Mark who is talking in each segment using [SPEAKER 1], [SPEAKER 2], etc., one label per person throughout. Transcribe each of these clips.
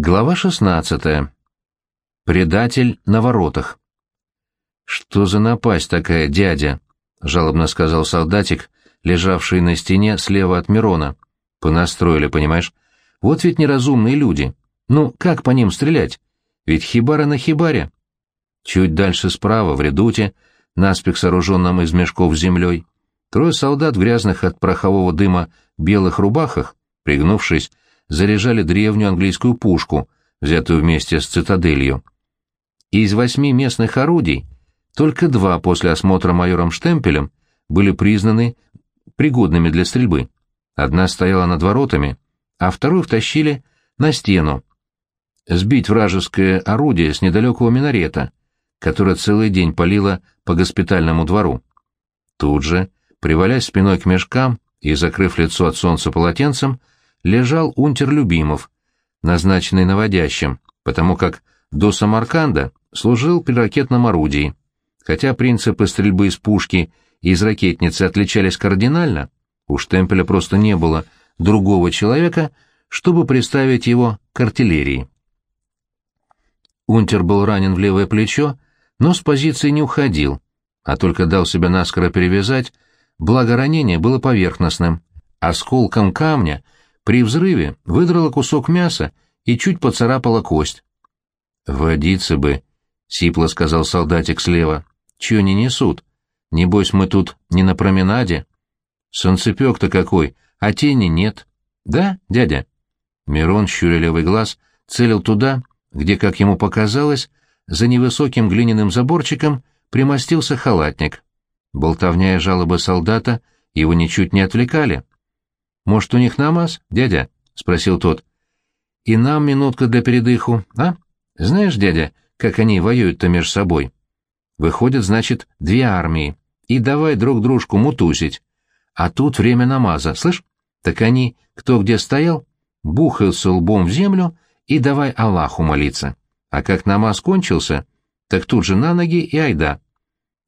[SPEAKER 1] Глава 16. Предатель на воротах. «Что за напасть такая, дядя?» — жалобно сказал солдатик, лежавший на стене слева от Мирона. «Понастроили, понимаешь? Вот ведь неразумные люди. Ну, как по ним стрелять? Ведь хибара на хибаре». Чуть дальше справа, в редуте, наспех сооруженном из мешков с землей, трое солдат в грязных от порохового дыма белых рубахах, пригнувшись, заряжали древнюю английскую пушку, взятую вместе с цитаделью. Из восьми местных орудий только два после осмотра майором Штемпелем были признаны пригодными для стрельбы. Одна стояла над воротами, а вторую втащили на стену. Сбить вражеское орудие с недалекого минарета, которое целый день палило по госпитальному двору. Тут же, привалясь спиной к мешкам и закрыв лицо от солнца полотенцем, лежал унтер Любимов, назначенный наводящим, потому как до Самарканда служил при ракетном орудии. Хотя принципы стрельбы из пушки и из ракетницы отличались кардинально, у Штемпеля просто не было другого человека, чтобы представить его к артиллерии. Унтер был ранен в левое плечо, но с позиции не уходил, а только дал себя наскоро перевязать, благо ранение было поверхностным. Осколком камня — при взрыве выдрала кусок мяса и чуть поцарапала кость. «Водиться бы», — сипло сказал солдатик слева. «Чего не несут? Небось, мы тут не на променаде. Солнцепек-то какой, а тени нет. Да, дядя?» Мирон, щуря левый глаз, целил туда, где, как ему показалось, за невысоким глиняным заборчиком примостился халатник. Болтовня жалобы солдата его ничуть не отвлекали. «Может, у них намаз, дядя?» — спросил тот. «И нам минутка для передыху, а? Знаешь, дядя, как они воюют-то между собой? Выходят, значит, две армии, и давай друг дружку мутузить. А тут время намаза, слышь? Так они, кто где стоял, бухаются лбом в землю и давай Аллаху молиться. А как намаз кончился, так тут же на ноги и айда.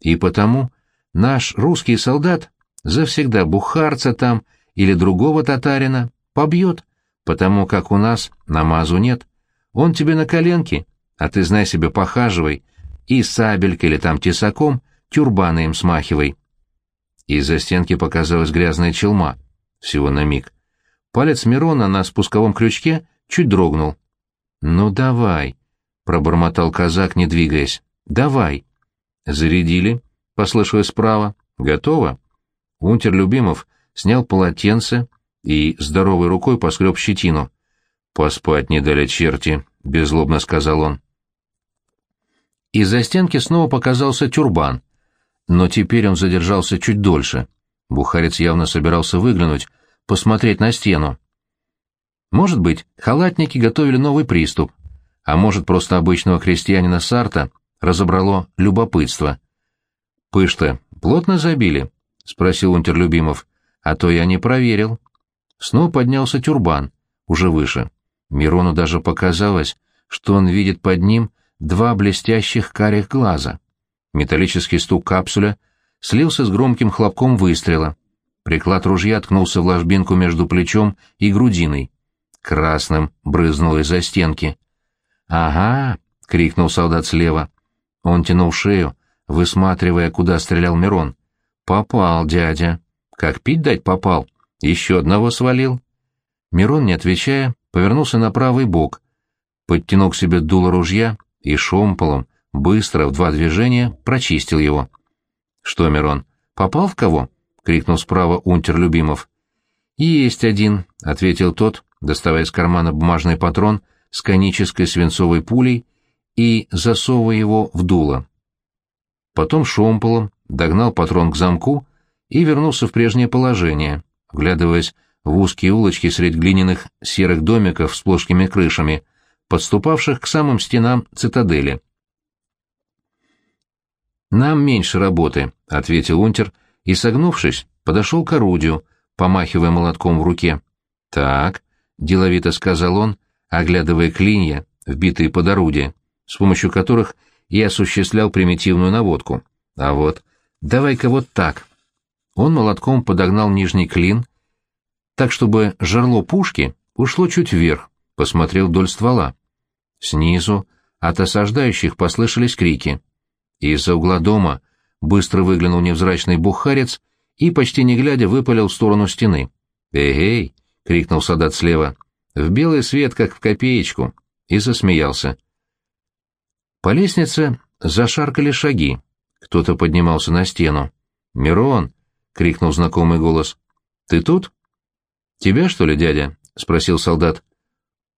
[SPEAKER 1] И потому наш русский солдат завсегда бухарца там или другого татарина, побьет, потому как у нас намазу нет. Он тебе на коленке, а ты, знай себе, похаживай, и сабелькой или там тесаком тюрбаны им смахивай. Из-за стенки показалась грязная челма, всего на миг. Палец Мирона на спусковом крючке чуть дрогнул. «Ну давай», — пробормотал казак, не двигаясь. «Давай». «Зарядили», — послышалось справа. «Готово». Унтер Любимов снял полотенце и здоровой рукой поскреб щетину. «Поспать не дали черти», — беззлобно сказал он. Из-за стенки снова показался тюрбан, но теперь он задержался чуть дольше. Бухарец явно собирался выглянуть, посмотреть на стену. Может быть, халатники готовили новый приступ, а может, просто обычного крестьянина Сарта разобрало любопытство. «Пышта плотно забили?» — спросил Унтерлюбимов а то я не проверил. Снова поднялся тюрбан, уже выше. Мирону даже показалось, что он видит под ним два блестящих карих глаза. Металлический стук капсуля слился с громким хлопком выстрела. Приклад ружья ткнулся в ложбинку между плечом и грудиной. Красным брызнуло из-за стенки. «Ага!» — крикнул солдат слева. Он тянул шею, высматривая, куда стрелял Мирон. «Попал, дядя!» Как пить дать попал? Еще одного свалил. Мирон, не отвечая, повернулся на правый бок, подтянул к себе дуло ружья и шомполом, быстро, в два движения, прочистил его. — Что, Мирон, попал в кого? — крикнул справа унтер Любимов. — Есть один, — ответил тот, доставая из кармана бумажный патрон с конической свинцовой пулей и засовывая его в дуло. Потом шомполом догнал патрон к замку и вернулся в прежнее положение, вглядываясь в узкие улочки средь глиняных серых домиков с плоскими крышами, подступавших к самым стенам цитадели. «Нам меньше работы», — ответил унтер, и, согнувшись, подошел к орудию, помахивая молотком в руке. «Так», — деловито сказал он, оглядывая клинья, вбитые под орудие, с помощью которых я осуществлял примитивную наводку. «А вот, давай-ка вот так». Он молотком подогнал нижний клин, так, чтобы жерло пушки ушло чуть вверх, посмотрел вдоль ствола. Снизу от осаждающих послышались крики. Из-за угла дома быстро выглянул невзрачный бухарец и, почти не глядя, выпалил в сторону стены. «Эй-эй!» — крикнул солдат слева. «В белый свет, как в копеечку!» И засмеялся. По лестнице зашаркали шаги. Кто-то поднимался на стену. «Мирон!» — крикнул знакомый голос. «Ты тут?» «Тебя, что ли, дядя?» — спросил солдат.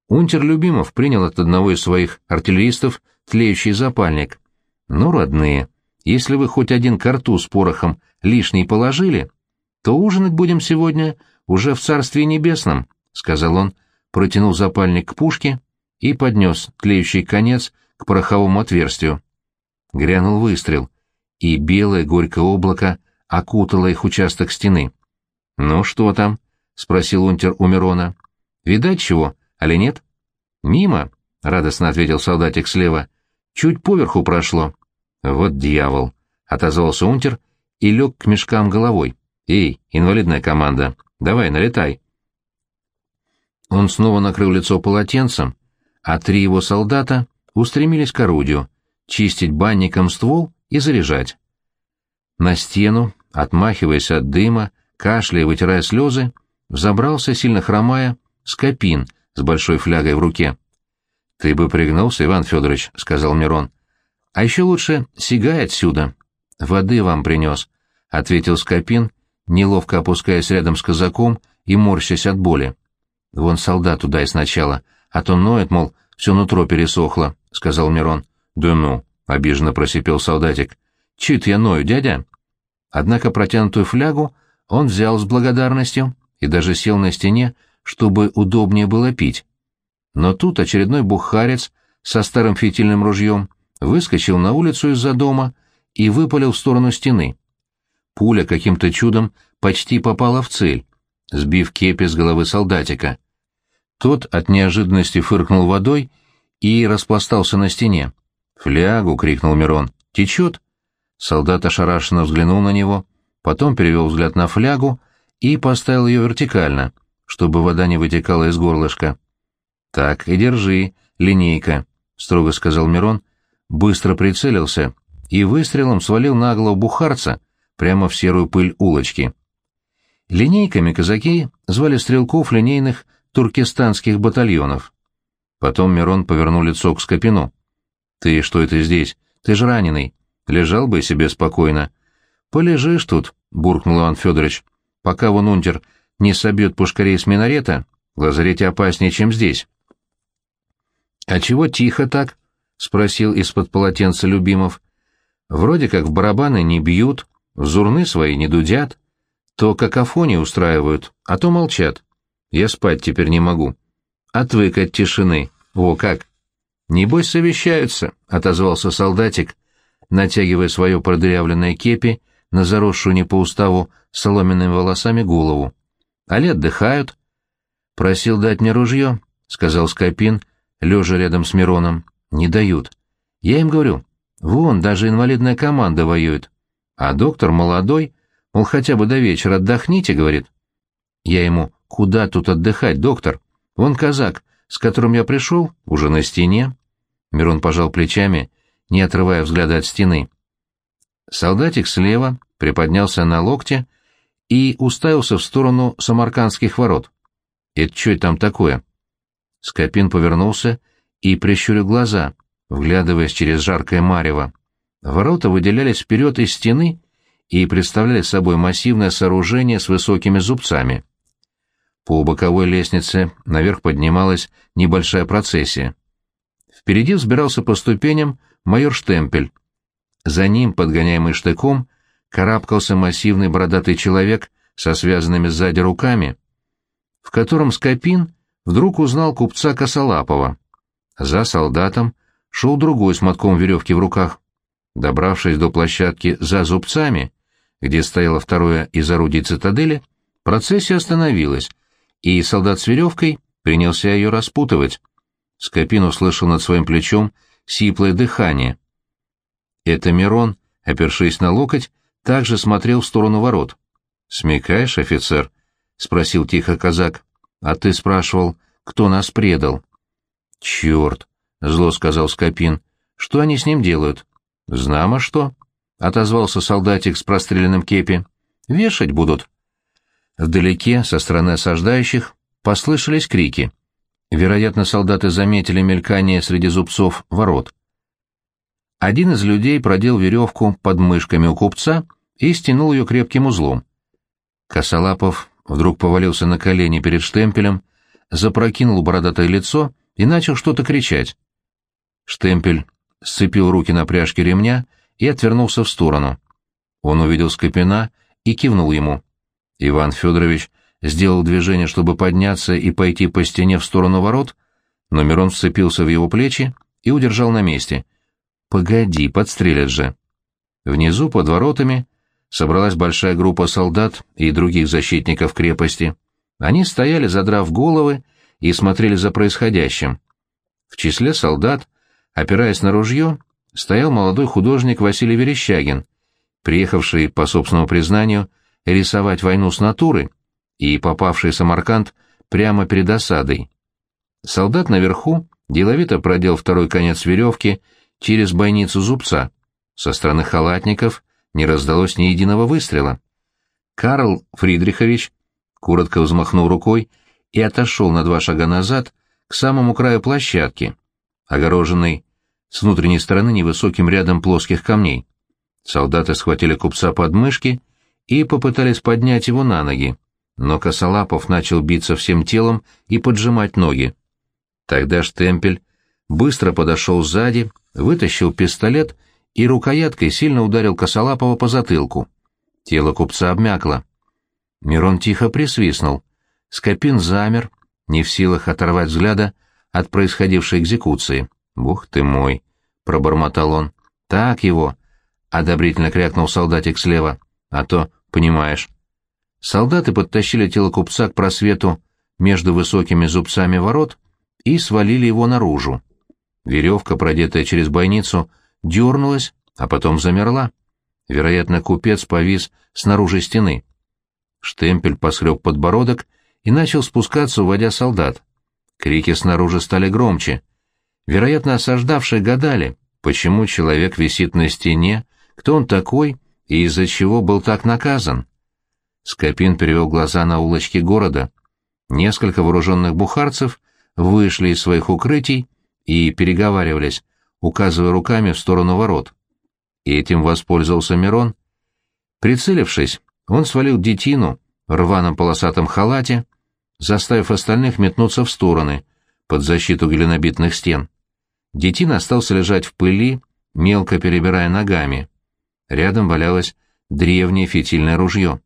[SPEAKER 1] Унтер Любимов принял от одного из своих артиллеристов тлеющий запальник. «Ну, родные, если вы хоть один картуз с порохом лишний положили, то ужинать будем сегодня уже в Царстве Небесном», — сказал он, протянул запальник к пушке и поднес тлеющий конец к пороховому отверстию. Грянул выстрел, и белое горькое облако окутало их участок стены. «Ну что там?» — спросил унтер у Мирона. «Видать чего, али нет?» «Мимо», — радостно ответил солдатик слева. «Чуть поверху прошло». «Вот дьявол», — отозвался унтер и лег к мешкам головой. «Эй, инвалидная команда, давай, налетай». Он снова накрыл лицо полотенцем, а три его солдата устремились к орудию, чистить банником ствол и заряжать. На стену, отмахиваясь от дыма, кашляя и вытирая слезы, взобрался, сильно хромая, скопин с большой флягой в руке. — Ты бы пригнулся, Иван Федорович, — сказал Мирон. — А еще лучше сигай отсюда. — Воды вам принес, — ответил скопин, неловко опускаясь рядом с казаком и морщась от боли. — Вон солдат туда и сначала, а то ноет, мол, все нутро пересохло, — сказал Мирон. — Да ну, — обиженно просипел солдатик. — Чит я ною, дядя? Однако протянутую флягу он взял с благодарностью и даже сел на стене, чтобы удобнее было пить. Но тут очередной бухарец со старым фитильным ружьем выскочил на улицу из-за дома и выпалил в сторону стены. Пуля каким-то чудом почти попала в цель, сбив кепи с головы солдатика. Тот от неожиданности фыркнул водой и распластался на стене. «Флягу!» — крикнул Мирон. «Течет?» Солдат ошарашенно взглянул на него, потом перевел взгляд на флягу и поставил ее вертикально, чтобы вода не вытекала из горлышка. «Так и держи, линейка», — строго сказал Мирон, быстро прицелился и выстрелом свалил на голову бухарца прямо в серую пыль улочки. Линейками казаки звали стрелков линейных туркестанских батальонов. Потом Мирон повернул лицо к Скопину. «Ты что это здесь? Ты же раненый. Лежал бы себе спокойно. Полежишь тут, буркнул Иван Федорович, пока вон унтер не собьет пушкарей с минарета, в лазарете опаснее, чем здесь. А чего тихо так? спросил из-под полотенца Любимов. Вроде как в барабаны не бьют, в зурны свои не дудят, то какофонии устраивают, а то молчат. Я спать теперь не могу. Отвык от тишины. О, как! Небось совещаются, — отозвался солдатик, натягивая свое продырявленное кепи на заросшую не по уставу соломенными волосами голову. «Али отдыхают?» «Просил дать мне ружье», — сказал Скопин, лежа рядом с Мироном. «Не дают. Я им говорю, вон, даже инвалидная команда воюет. А доктор молодой, мол, хотя бы до вечера отдохните, — говорит. Я ему, куда тут отдыхать, доктор? Вон казак, с которым я пришел, уже на стене». Мирон пожал плечами не отрывая взгляда от стены. Солдатик слева приподнялся на локте и уставился в сторону самаркандских ворот. «Это что там такое?» Скопин повернулся и прищурил глаза, вглядываясь через жаркое марево. Ворота выделялись вперед из стены и представляли собой массивное сооружение с высокими зубцами. По боковой лестнице наверх поднималась небольшая процессия. Впереди взбирался по ступеням майор Штемпель. За ним, подгоняемый штыком, карабкался массивный бородатый человек со связанными сзади руками, в котором Скопин вдруг узнал купца Косолапова. За солдатом шел другой с мотком веревки в руках. Добравшись до площадки за зубцами, где стояло второе из орудий цитадели, процессия остановилась, и солдат с веревкой принялся ее распутывать. Скопин услышал над своим плечом сиплое дыхание. Это Мирон, опершись на локоть, также смотрел в сторону ворот. «Смекаешь, офицер?» — спросил тихо казак. «А ты спрашивал, кто нас предал?» «Черт!» — зло сказал Скопин. Что они с ним делают? Знамо что, отозвался солдатик с простреленным кепи. Вешать будут. Вдалеке, со стороны осаждающих, послышались крики. Вероятно, солдаты заметили мелькание среди зубцов ворот. Один из людей продел веревку под мышками у купца и стянул ее крепким узлом. Косолапов вдруг повалился на колени перед штемпелем, запрокинул бородатое лицо и начал что-то кричать. Штемпель сцепил руки на пряжке ремня и отвернулся в сторону. Он увидел Скопина и кивнул ему. Иван Федорович сделал движение, чтобы подняться и пойти по стене в сторону ворот, но Мирон вцепился в его плечи и удержал на месте. «Погоди, подстрелят же». Внизу, под воротами, собралась большая группа солдат и других защитников крепости. Они стояли, задрав головы, и смотрели за происходящим. В числе солдат, опираясь на ружье, стоял молодой художник Василий Верещагин, приехавший, по собственному признанию, рисовать войну с натуры и попавший в Самарканд прямо перед осадой. Солдат наверху деловито продел второй конец веревки через бойницу зубца. Со стороны халатников не раздалось ни единого выстрела. Карл Фридрихович коротко взмахнул рукой и отошел на два шага назад к самому краю площадки, огороженной с внутренней стороны невысоким рядом плоских камней. Солдаты схватили купца под мышки и попытались поднять его на ноги, но Косолапов начал биться всем телом и поджимать ноги. Тогда Штемпель быстро подошел сзади, вытащил пистолет и рукояткой сильно ударил Косолапова по затылку. Тело купца обмякло. Мирон тихо присвистнул. Скопин замер, не в силах оторвать взгляда от происходившей экзекуции. «Бог ты мой!» — пробормотал он. «Так его!» — одобрительно крякнул солдатик слева. «А то, понимаешь...» Солдаты подтащили тело купца к просвету между высокими зубцами ворот и свалили его наружу. Веревка, продетая через бойницу, дернулась, а потом замерла. Вероятно, купец повис снаружи стены. Штемпель поскреб подбородок и начал спускаться, уводя солдат. Крики снаружи стали громче. Вероятно, осаждавшие гадали, почему человек висит на стене, кто он такой и из-за чего был так наказан. Скопин перевел глаза на улочки города. Несколько вооруженных бухарцев вышли из своих укрытий и переговаривались, указывая руками в сторону ворот. И этим воспользовался Мирон. Прицелившись, он свалил детину в рваном полосатом халате, заставив остальных метнуться в стороны, под защиту глинобитных стен. Детин остался лежать в пыли, мелко перебирая ногами. Рядом валялось древнее фитильное ружье.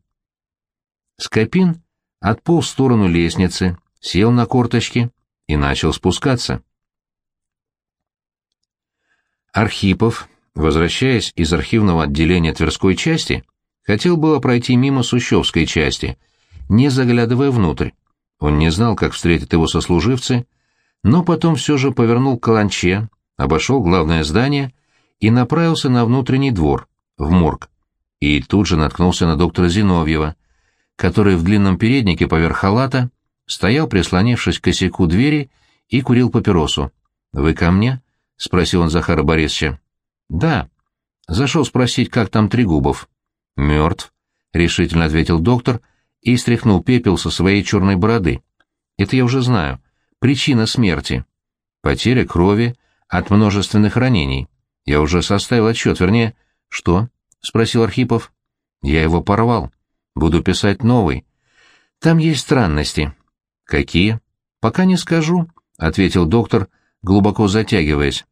[SPEAKER 1] Скопин отполз в сторону лестницы, сел на корточки и начал спускаться. Архипов, возвращаясь из архивного отделения Тверской части, хотел было пройти мимо Сущевской части, не заглядывая внутрь. Он не знал, как встретят его сослуживцы, но потом все же повернул к каланче, обошел главное здание и направился на внутренний двор, в морг. И тут же наткнулся на доктора Зиновьева, который в длинном переднике поверх халата стоял, прислонившись к косяку двери, и курил папиросу. «Вы ко мне?» — спросил он Захара Борисовича. «Да». Зашел спросить, как там Трегубов. «Мертв», — решительно ответил доктор и стряхнул пепел со своей черной бороды. «Это я уже знаю. Причина смерти. Потеря крови от множественных ранений. Я уже составил отчет, вернее...» «Что?» — спросил Архипов. «Я его порвал. Буду писать новый. Там есть странности». «Какие?» «Пока не скажу», — ответил доктор, глубоко затягиваясь.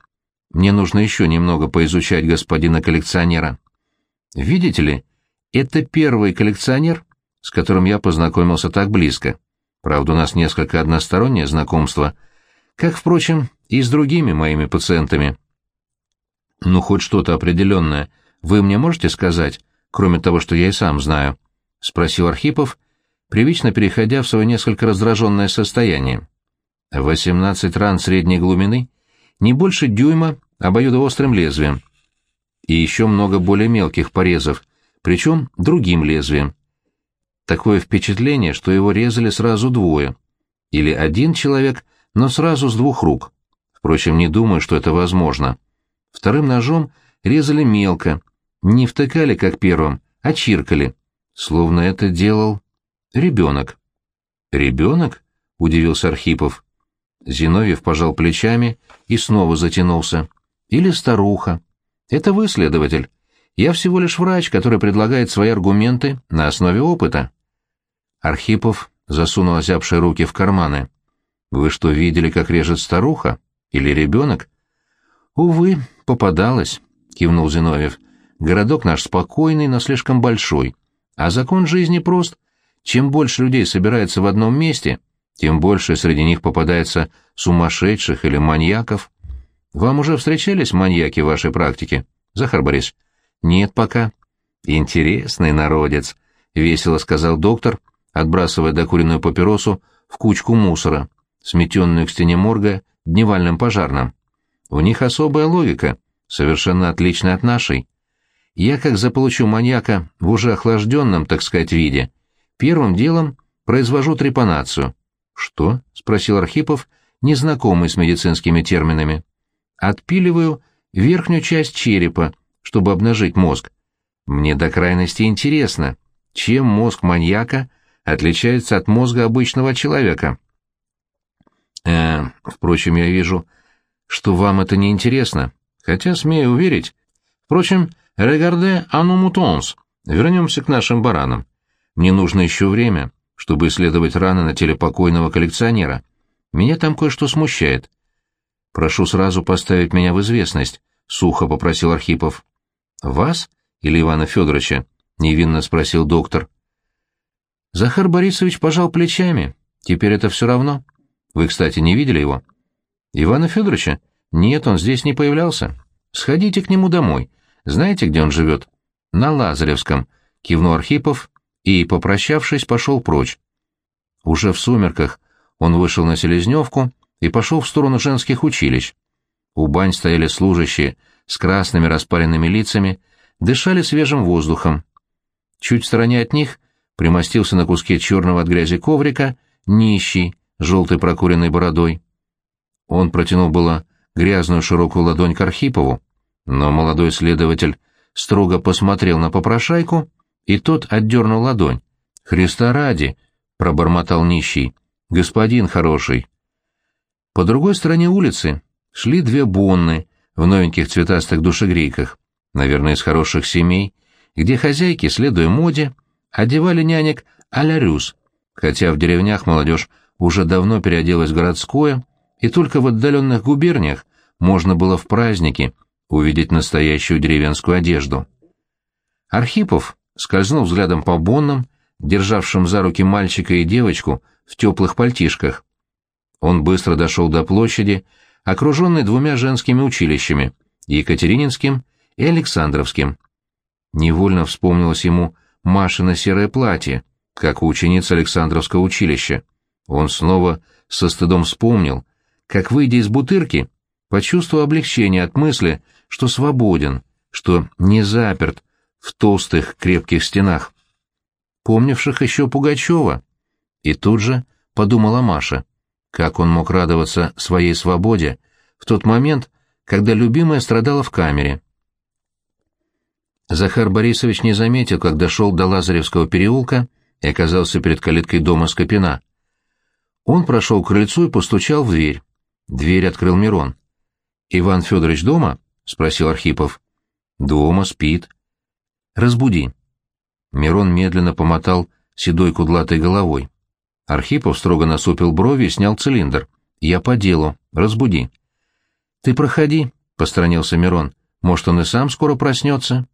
[SPEAKER 1] «Мне нужно еще немного поизучать господина коллекционера». «Видите ли, это первый коллекционер, с которым я познакомился так близко. Правда, у нас несколько одностороннее знакомство, как, впрочем, и с другими моими пациентами». «Ну, хоть что-то определенное вы мне можете сказать, кроме того, что я и сам знаю?» — спросил Архипов, привычно переходя в свое несколько раздраженное состояние. Восемнадцать ран средней глубины, не больше дюйма обоюдоострым лезвием. И еще много более мелких порезов, причем другим лезвием. Такое впечатление, что его резали сразу двое. Или один человек, но сразу с двух рук. Впрочем, не думаю, что это возможно. Вторым ножом резали мелко, не втыкали, как первым, а чиркали, словно это делал ребенок. «Ребенок?» — удивился Архипов. Зиновьев пожал плечами и снова затянулся. «Или старуха. Это вы, следователь. Я всего лишь врач, который предлагает свои аргументы на основе опыта». Архипов засунул озябшие руки в карманы. «Вы что, видели, как режет старуха? Или ребенок?» «Увы, попадалось», — кивнул Зиновьев. «Городок наш спокойный, но слишком большой. А закон жизни прост. Чем больше людей собирается в одном месте, тем больше среди них попадается сумасшедших или маньяков. Вам уже встречались маньяки в вашей практике, Захар Борис? Нет пока. Интересный народец, — весело сказал доктор, отбрасывая докуренную папиросу в кучку мусора, сметенную к стене морга дневальным пожарным. У них особая логика, совершенно отличная от нашей. Я, как заполучу маньяка в уже охлажденном, так сказать, виде, первым делом произвожу трепанацию. «Что?» — спросил Архипов, незнакомый с медицинскими терминами. «Отпиливаю верхнюю часть черепа, чтобы обнажить мозг. Мне до крайности интересно, чем мозг маньяка отличается от мозга обычного человека». «Э, впрочем, я вижу, что вам это не интересно, хотя смею уверить. Впрочем, регарде ану мутонс. Вернемся к нашим баранам. Мне нужно еще время, чтобы исследовать раны на теле покойного коллекционера. Меня там кое-что смущает. Прошу сразу поставить меня в известность, — сухо попросил Архипов. Вас или Ивана Федоровича? — невинно спросил доктор. Захар Борисович пожал плечами. Теперь это все равно. Вы, кстати, не видели его? Ивана Федоровича? Нет, он здесь не появлялся. Сходите к нему домой. Знаете, где он живет? На Лазаревском, кивнул Архипов и, попрощавшись, пошел прочь. Уже в сумерках он вышел на Селезневку и пошел в сторону женских училищ. У бань стояли служащие с красными распаренными лицами, дышали свежим воздухом. Чуть в стороне от них примостился на куске черного от грязи коврика нищий, желтой прокуренной бородой. Он протянул было грязную широкую ладонь к Архипову, но молодой следователь строго посмотрел на попрошайку и тот отдернул ладонь. «Христа ради!» — пробормотал нищий. «Господин хороший!» По другой стороне улицы шли две бонны в новеньких цветастых душегрейках, наверное, из хороших семей, где хозяйки, следуя моде, одевали нянек а-ля рюс, хотя в деревнях молодежь уже давно переоделась городское, и только в отдаленных губерниях можно было в праздники увидеть настоящую деревенскую одежду. Архипов скользнул взглядом по боннам, державшим за руки мальчика и девочку в теплых пальтишках. Он быстро дошел до площади, окруженной двумя женскими училищами — Екатерининским и Александровским. Невольно вспомнилось ему Машино серое платье, как у учениц Александровского училища. Он снова со стыдом вспомнил, как, выйдя из бутырки, почувствовал облегчение от мысли, что свободен, что не заперт в толстых крепких стенах, помнивших еще Пугачева. И тут же подумала Маша, как он мог радоваться своей свободе в тот момент, когда любимая страдала в камере. Захар Борисович не заметил, как дошел до Лазаревского переулка и оказался перед калиткой дома Скопина. Он прошел к крыльцу и постучал в дверь. Дверь открыл Мирон. «Иван Федорович дома?» — спросил Архипов. «Дома, спит», Разбуди. Мирон медленно помотал седой кудлатой головой. Архипов строго насупил брови и снял цилиндр. «Я по делу. Разбуди». «Ты проходи», — посторонился Мирон. «Может, он и сам скоро проснется?»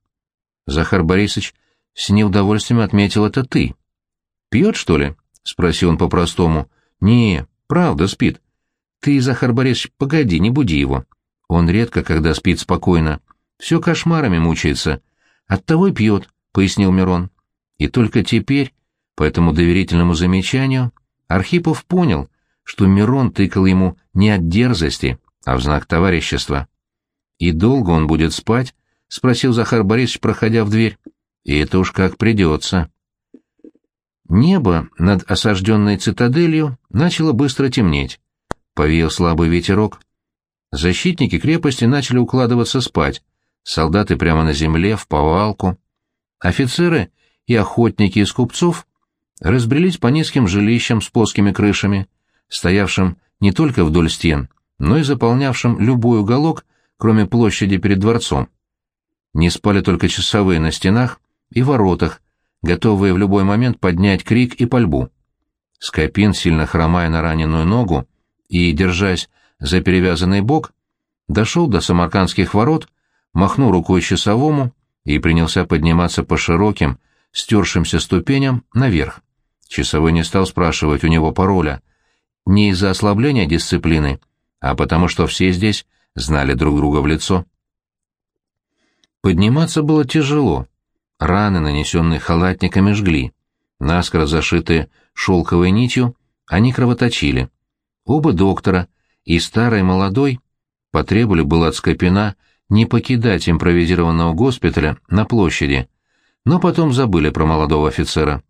[SPEAKER 1] Захар Борисович с неудовольствием отметил это ты. «Пьет, что ли?» — спросил он по-простому. «Не, правда, спит. Ты, Захар Борисович, погоди, не буди его. Он редко, когда спит спокойно. Все кошмарами мучается. Оттого и пьет, — пояснил Мирон. И только теперь, по этому доверительному замечанию, Архипов понял, что Мирон тыкал ему не от дерзости, а в знак товарищества. «И долго он будет спать?» — спросил Захар Борисович, проходя в дверь. «И это уж как придется». Небо над осажденной цитаделью начало быстро темнеть. Повеял слабый ветерок. Защитники крепости начали укладываться спать, солдаты прямо на земле, в повалку. Офицеры и охотники из купцов разбрелись по низким жилищам с плоскими крышами, стоявшим не только вдоль стен, но и заполнявшим любой уголок, кроме площади перед дворцом. Не спали только часовые на стенах и воротах, готовые в любой момент поднять крик и пальбу. Скопин, сильно хромая на раненую ногу и держась за перевязанный бок, дошел до самаркандских ворот, махнул рукой часовому и принялся подниматься по широким, стершимся ступеням наверх. Часовой не стал спрашивать у него пароля, не из-за ослабления дисциплины, а потому что все здесь знали друг друга в лицо. Подниматься было тяжело. Раны, нанесенные халатниками, жгли. Наскоро зашитые шелковой нитью, они кровоточили. Оба доктора — и старый, и молодой потребовали было от Скопина не покидать импровизированного госпиталя на площади, но потом забыли про молодого офицера.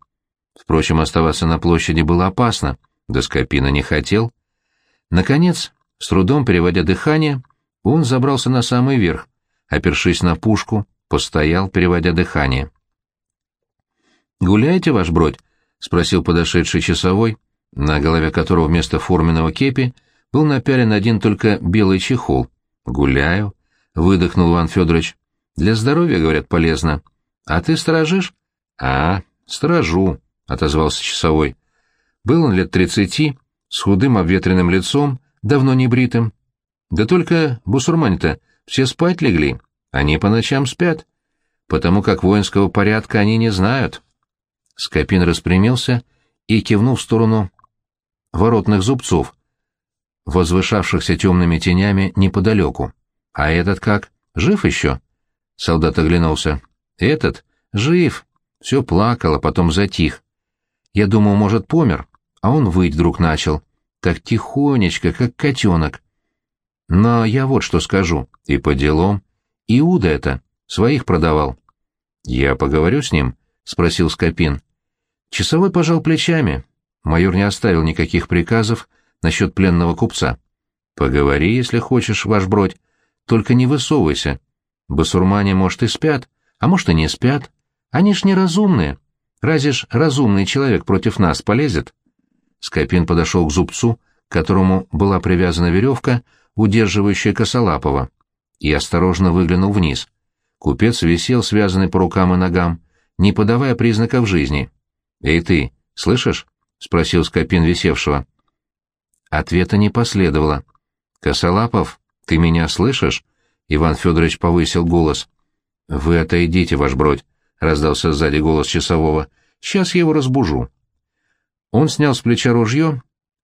[SPEAKER 1] Впрочем, оставаться на площади было опасно, да Скопина не хотел. Наконец, с трудом переводя дыхание, он забрался на самый верх, опершись на пушку, постоял, переводя дыхание. «Гуляете, ваш бродь?» — спросил подошедший часовой, на голове которого вместо форменного кепи — был напялен один только белый чехол. «Гуляю», — выдохнул Иван Федорович. «Для здоровья, говорят, полезно. А ты сторожишь?» «А, сторожу», — отозвался часовой. Был он лет тридцати, с худым обветренным лицом, давно не бритым. Да только бусурмане-то все спать легли, они по ночам спят, потому как воинского порядка они не знают. Скопин распрямился и кивнул в сторону воротных зубцов, возвышавшихся темными тенями неподалеку. «А этот как? Жив еще?» Солдат оглянулся. «Этот? Жив!» Все плакал, а потом затих. Я думал, может, помер, а он выть вдруг начал. Так тихонечко, как котенок. Но я вот что скажу, и по делам. Иуда это, своих продавал. «Я поговорю с ним?» — спросил Скопин. Часовой пожал плечами. Майор не оставил никаких приказов, — насчет пленного купца. Поговори, если хочешь, ваш бродь, только не высовывайся. Басурмане, может, и спят, а может, и не спят. Они ж неразумные. Разве ж разумный человек против нас полезет? Скопин подошел к зубцу, к которому была привязана веревка, удерживающая Косолапова, и осторожно выглянул вниз. Купец висел, связанный по рукам и ногам, не подавая признаков жизни. «Эй ты, слышишь?» — спросил Скопин висевшего. Ответа не последовало. «Косолапов, ты меня слышишь?» Иван Федорович повысил голос. «Вы отойдите, ваш бродь», — раздался сзади голос часового. «Сейчас я его разбужу». Он снял с плеча ружье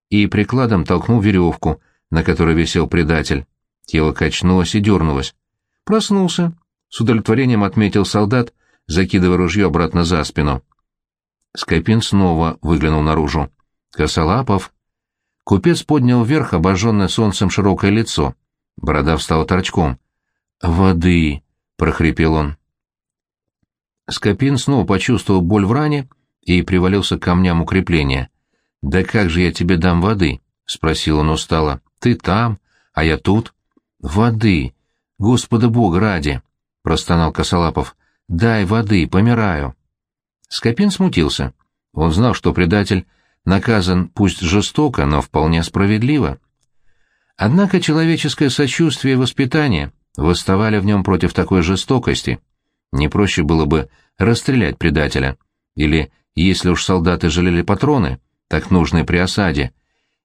[SPEAKER 1] и прикладом толкнул веревку, на которой висел предатель. Тело качнулось и дернулось. «Проснулся», — с удовлетворением отметил солдат, закидывая ружье обратно за спину. Скопин снова выглянул наружу. «Косолапов», Купец поднял вверх обожженное солнцем широкое лицо. Борода встала торчком. «Воды!» — прохрипел он. Скопин снова почувствовал боль в ране и привалился к камням укрепления. «Да как же я тебе дам воды?» — спросил он устало. «Ты там, а я тут». «Воды! Господа Бога ради!» — простонал Косолапов. «Дай воды, помираю». Скопин смутился. Он знал, что предатель наказан пусть жестоко, но вполне справедливо. Однако человеческое сочувствие и воспитание восставали в нем против такой жестокости. Не проще было бы расстрелять предателя, или, если уж солдаты жалели патроны, так нужные при осаде,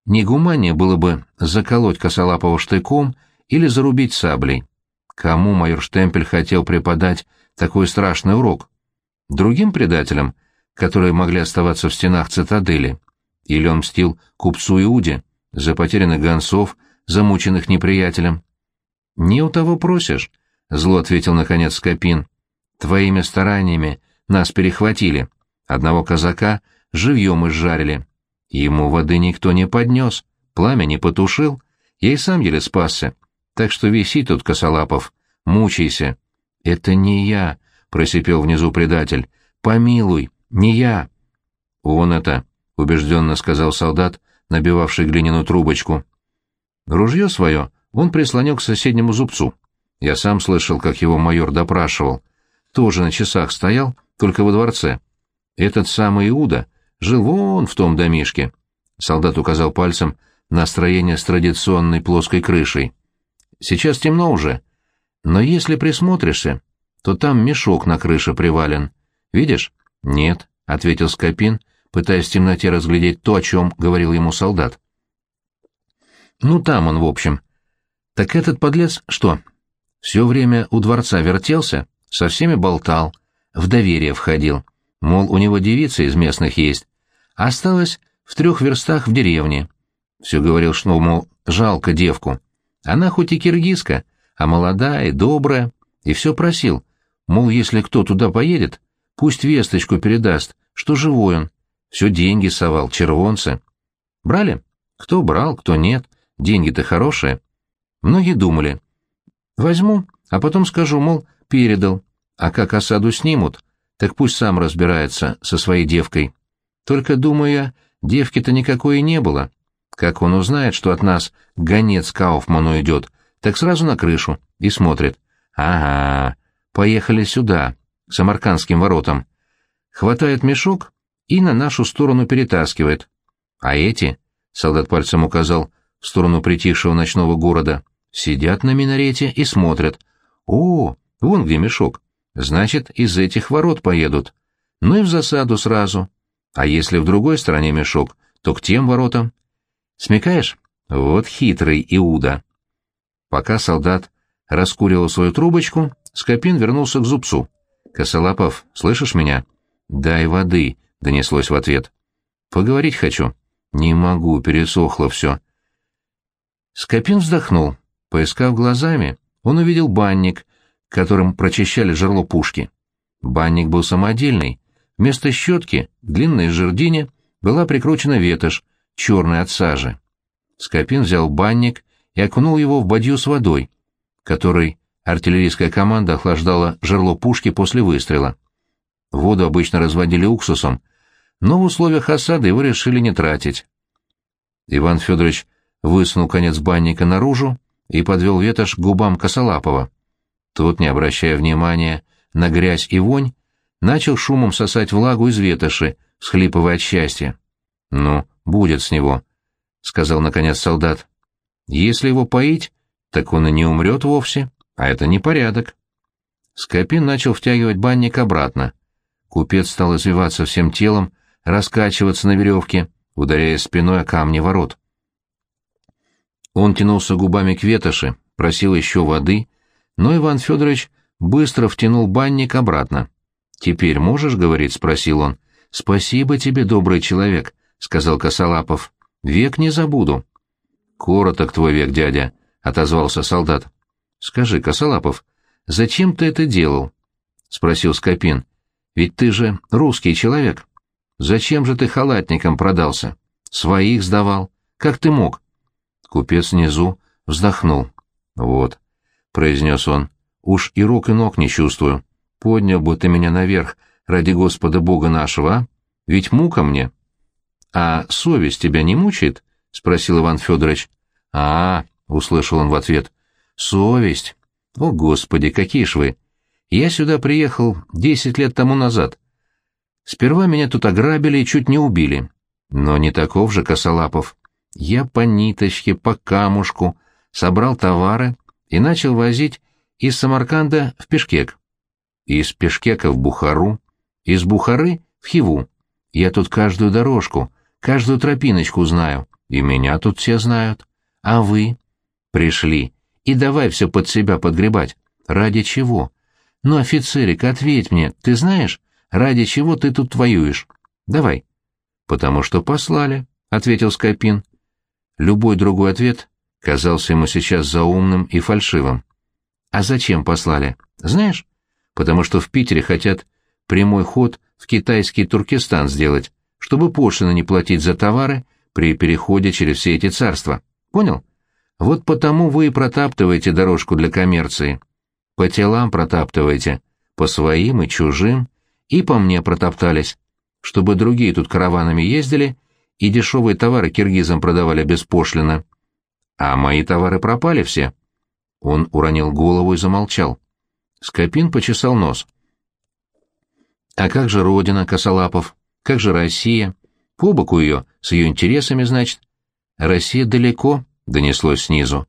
[SPEAKER 1] не гуманнее было бы заколоть косолапого штыком или зарубить саблей. Кому майор Штемпель хотел преподать такой страшный урок? Другим предателям, которые могли оставаться в стенах цитадели, или он мстил купцу Иуде за потерянных гонцов, замученных неприятелем? «Не у того просишь», — зло ответил наконец Скопин. «Твоими стараниями нас перехватили. Одного казака живьем изжарили. Ему воды никто не поднес, пламя не потушил, я и сам еле спасся. Так что виси тут, Косолапов, мучайся». «Это не я», — просипел внизу предатель. «Помилуй, не я». «Он это, — убежденно сказал солдат, набивавший глиняную трубочку. Ружье свое он прислонил к соседнему зубцу. Я сам слышал, как его майор допрашивал. Тоже на часах стоял, только во дворце. Этот самый Иуда жил вон в том домишке. Солдат указал пальцем на строение с традиционной плоской крышей. Сейчас темно уже, но если присмотришься, то там мешок на крыше привален. Видишь? Нет, — ответил Скопин, пытаясь в темноте разглядеть то, о чем говорил ему солдат. Ну, там он, в общем. Так этот подлец что, все время у дворца вертелся, со всеми болтал, в доверие входил. Мол, у него девица из местных есть. Осталось в трех верстах в деревне. Все говорил, что, мол, жалко девку. Она хоть и киргизка, а молодая добрая, и все просил. Мол, если кто туда поедет, пусть весточку передаст, что живой он. Все деньги совал, червонцы. Брали? Кто брал, кто нет. Деньги-то хорошие. Многие думали. Возьму, а потом скажу, мол, передал. А как осаду снимут, так пусть сам разбирается со своей девкой. Только, думаю я, девки-то никакой и не было. Как он узнает, что от нас гонец Кауфману идет, так сразу на крышу и смотрит. Ага, поехали сюда, к Самаркандским воротам. Хватает мешок и на нашу сторону перетаскивает. А эти, — солдат пальцем указал в сторону притихшего ночного города, — сидят на минарете и смотрят. О, вон где мешок. Значит, из этих ворот поедут. Ну и в засаду сразу. А если в другой стороне мешок, то к тем воротам. Смекаешь? Вот хитрый Иуда. Пока солдат раскуривал свою трубочку, Скопин вернулся к зубцу. «Косолапов, слышишь меня?» «Дай воды», — донеслось в ответ. «Поговорить хочу». «Не могу, пересохло все». Скопин вздохнул. Поискав глазами, он увидел банник, которым прочищали жерло пушки. Банник был самодельный. Вместо щетки к длинной жердине была прикручена ветошь, черная от сажи. Скопин взял банник и окунул его в бадью с водой, которой артиллерийская команда охлаждала жерло пушки после выстрела. Воду обычно разводили уксусом, но в условиях осады его решили не тратить. Иван Федорович высунул конец банника наружу и подвел ветошь к губам Косолапова. Тот, не обращая внимания на грязь и вонь, начал шумом сосать влагу из ветоши, схлипывая от счастья. «Ну, будет с него», — сказал наконец солдат. «Если его поить, так он и не умрет вовсе, а это не порядок». Скопин начал втягивать банник обратно. Купец стал извиваться всем телом, раскачиваться на веревке, ударяя спиной о камни ворот. Он тянулся губами к ветоши, просил еще воды, но Иван Федорович быстро втянул банник обратно. «Теперь можешь говорить?» — спросил он. «Спасибо тебе, добрый человек», — сказал Косолапов. «Век не забуду». «Короток твой век, дядя», — отозвался солдат. «Скажи, Косолапов, зачем ты это делал?» — спросил Скопин. «Ведь ты же русский человек. Зачем же ты халатником продался? Своих сдавал. Как ты мог?» Купец внизу вздохнул. «Вот», — произнес он, — «уж и рук, и ног не чувствую. Поднял бы ты меня наверх ради Господа Бога нашего, а? Ведь мука мне». «А совесть тебя не мучает?» — спросил Иван Федорович. «А, — услышал он в ответ, — совесть. О, Господи, какие ж вы! Я сюда приехал десять лет тому назад. Сперва меня тут ограбили и чуть не убили. Но не таков же Косолапов. Я по ниточке, по камушку собрал товары и начал возить из Самарканда в Пешкек. Из Пешкека в Бухару, из Бухары в Хиву. Я тут каждую дорожку, каждую тропиночку знаю, и меня тут все знают. А вы? Пришли. И давай все под себя подгребать. Ради чего? Ну, офицерик, ответь мне, ты знаешь, ради чего ты тут воюешь? Давай. Потому что послали, — ответил Скопин. Любой другой ответ казался ему сейчас заумным и фальшивым. А зачем послали? Знаешь? Потому что в Питере хотят прямой ход в китайский Туркестан сделать, чтобы пошлины не платить за товары при переходе через все эти царства. Понял? Вот потому вы и протаптываете дорожку для коммерции. По телам протаптываете, по своим и чужим, и по мне протоптались, чтобы другие тут караванами ездили и дешевые товары киргизам продавали беспошлино. А мои товары пропали все. Он уронил голову и замолчал. Скопин почесал нос. А как же родина, Косолапов? Как же Россия? По боку ее, с ее интересами, значит? Россия далеко, — донеслось снизу.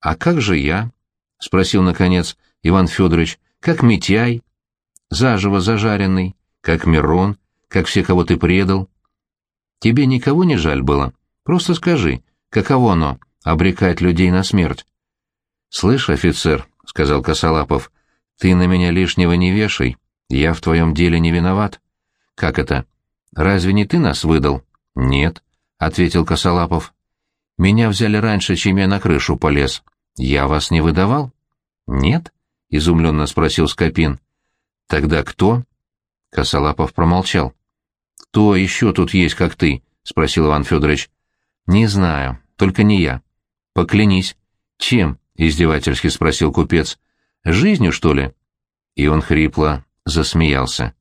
[SPEAKER 1] А как же я? — спросил, наконец, Иван Федорович. Как Митяй? Заживо зажаренный. Как Мирон. Как все, кого ты предал. Тебе никого не жаль было? Просто скажи, каково оно — обрекать людей на смерть? — Слышь, офицер, — сказал Косолапов, — ты на меня лишнего не вешай. Я в твоем деле не виноват. — Как это? Разве не ты нас выдал? — Нет, — ответил Косолапов. — Меня взяли раньше, чем я на крышу полез. Я вас не выдавал? — Нет, — изумленно спросил Скопин. — Тогда кто? Косолапов промолчал. — Кто еще тут есть, как ты? — спросил Иван Федорович. — Не знаю, только не я. — Поклянись. — Чем? — издевательски спросил купец. — Жизнью, что ли? И он хрипло засмеялся.